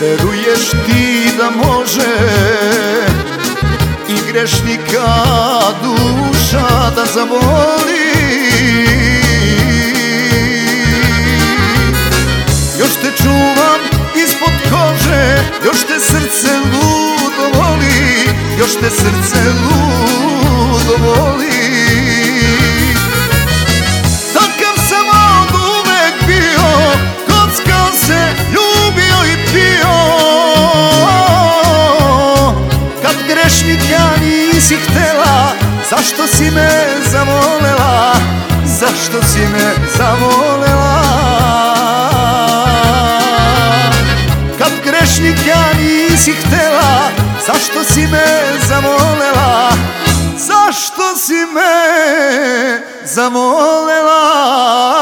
veruješ ti da može. I grešnika duša da zavoli. Još te čuvam ispod kože Još te srce ludo voli Još te srce ludo voli nisi htela Zašto si me zavolela Zašto si me zavolela Kad grešnik ja nisi htela Zašto si me zavolela Zašto si me zavolela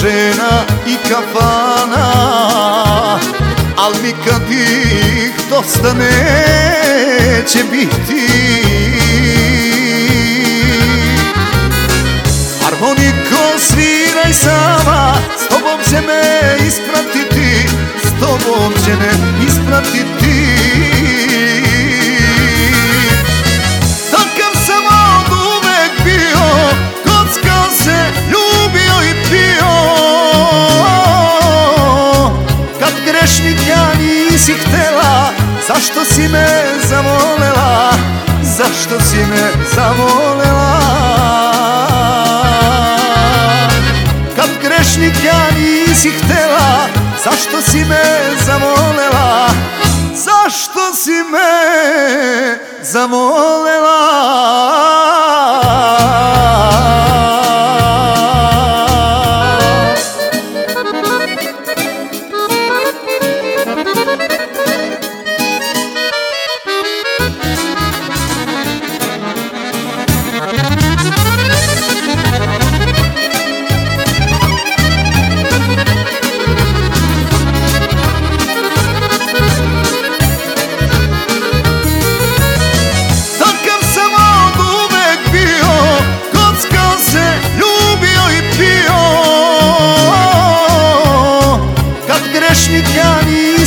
žena i kafana Al nikad ih dosta neće biti. Harmoniko sviraj sama S tobom će me ispratiti S tobom će me ispratiti Zašto si me zavolela, zašto si me zavolela Kad grešnik ja nisi htela, zašto si me zavolela Zašto si me zavolela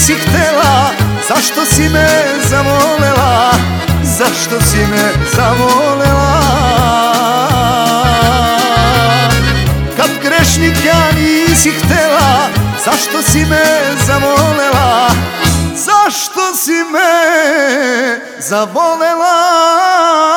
nisi htela Zašto si me zavolela Zašto si me zavolela Kad grešnik ja nisi htela Zašto si me zavolela Zašto si me zavolela